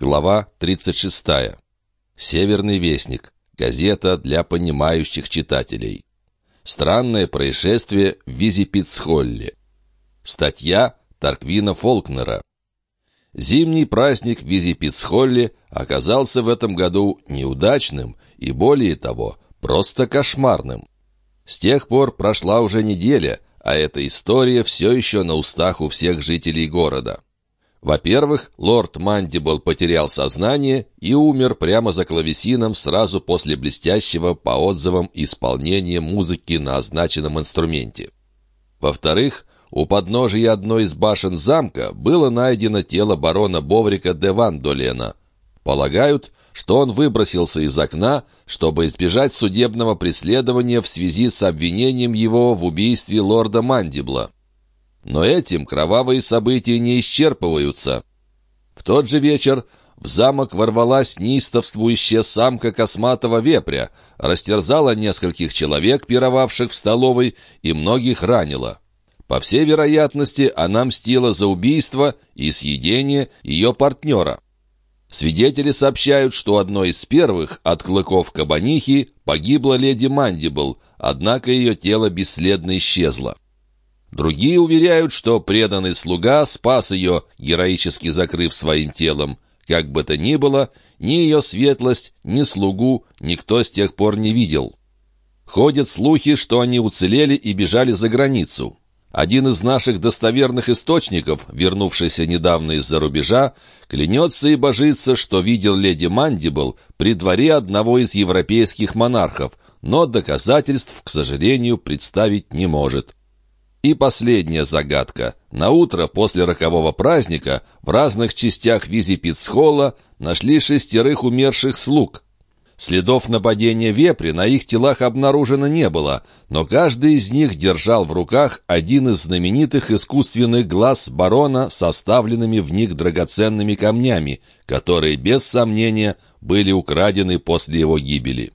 Глава 36. Северный вестник. Газета для понимающих читателей. Странное происшествие в Визипицхолле. Статья Тарквина Фолкнера. Зимний праздник в Визипицхолле оказался в этом году неудачным и, более того, просто кошмарным. С тех пор прошла уже неделя, а эта история все еще на устах у всех жителей города. Во-первых, лорд Мандибл потерял сознание и умер прямо за клавесином сразу после блестящего по отзывам исполнения музыки на означенном инструменте. Во-вторых, у подножия одной из башен замка было найдено тело барона Боврика де Вандолена. Полагают, что он выбросился из окна, чтобы избежать судебного преследования в связи с обвинением его в убийстве лорда Мандибла. Но этим кровавые события не исчерпываются. В тот же вечер в замок ворвалась неистовствующая самка косматого вепря, растерзала нескольких человек, пировавших в столовой, и многих ранила. По всей вероятности, она мстила за убийство и съедение ее партнера. Свидетели сообщают, что одной из первых от клыков кабанихи погибла леди Мандибл, однако ее тело бесследно исчезло. Другие уверяют, что преданный слуга спас ее, героически закрыв своим телом. Как бы то ни было, ни ее светлость, ни слугу никто с тех пор не видел. Ходят слухи, что они уцелели и бежали за границу. Один из наших достоверных источников, вернувшийся недавно из-за рубежа, клянется и божится, что видел леди Мандибл при дворе одного из европейских монархов, но доказательств, к сожалению, представить не может. И последняя загадка. На утро после рокового праздника в разных частях Визипицхола нашли шестерых умерших слуг. Следов нападения вепри на их телах обнаружено не было, но каждый из них держал в руках один из знаменитых искусственных глаз барона со вставленными в них драгоценными камнями, которые, без сомнения, были украдены после его гибели.